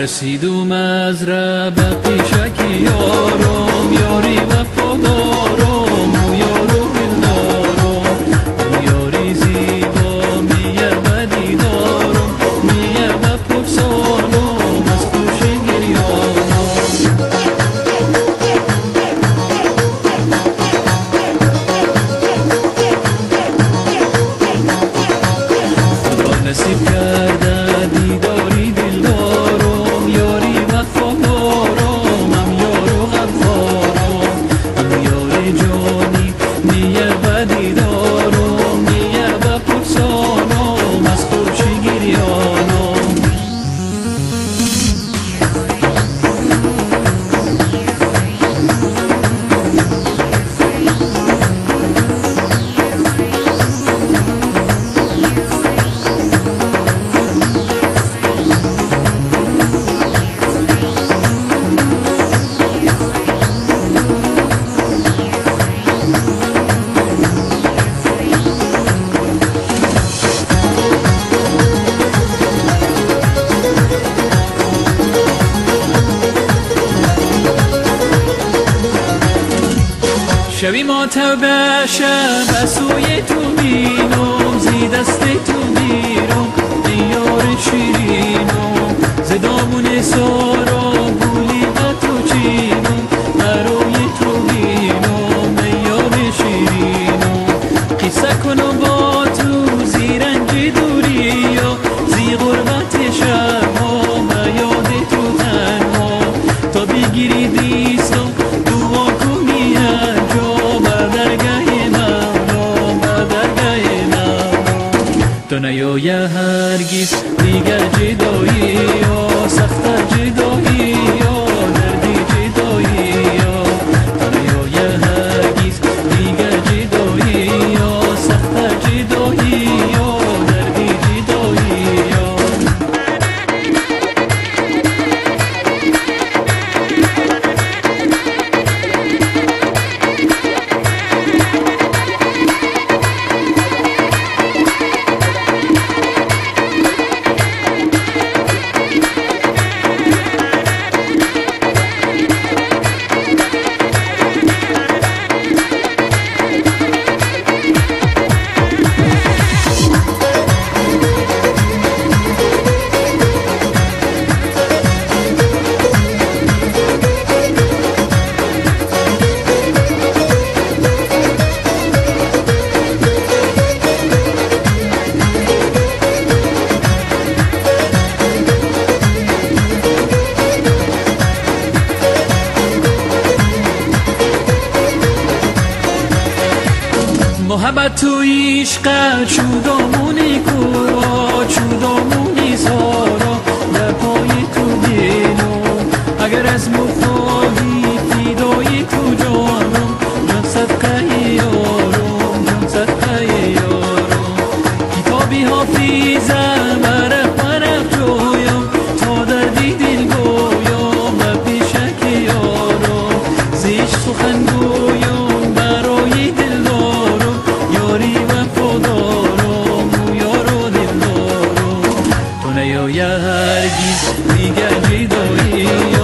رسیدم از رب شکی یارم یاری و شبی ما بشم بسوی سوی تو مینم زی دست تو میرم دیار شیرینم زدامون سار نیایه هرگیز دیگر جدایی ها سخت شب تو عشق چودمونی کو و یه هرگیز دیگر بیدایی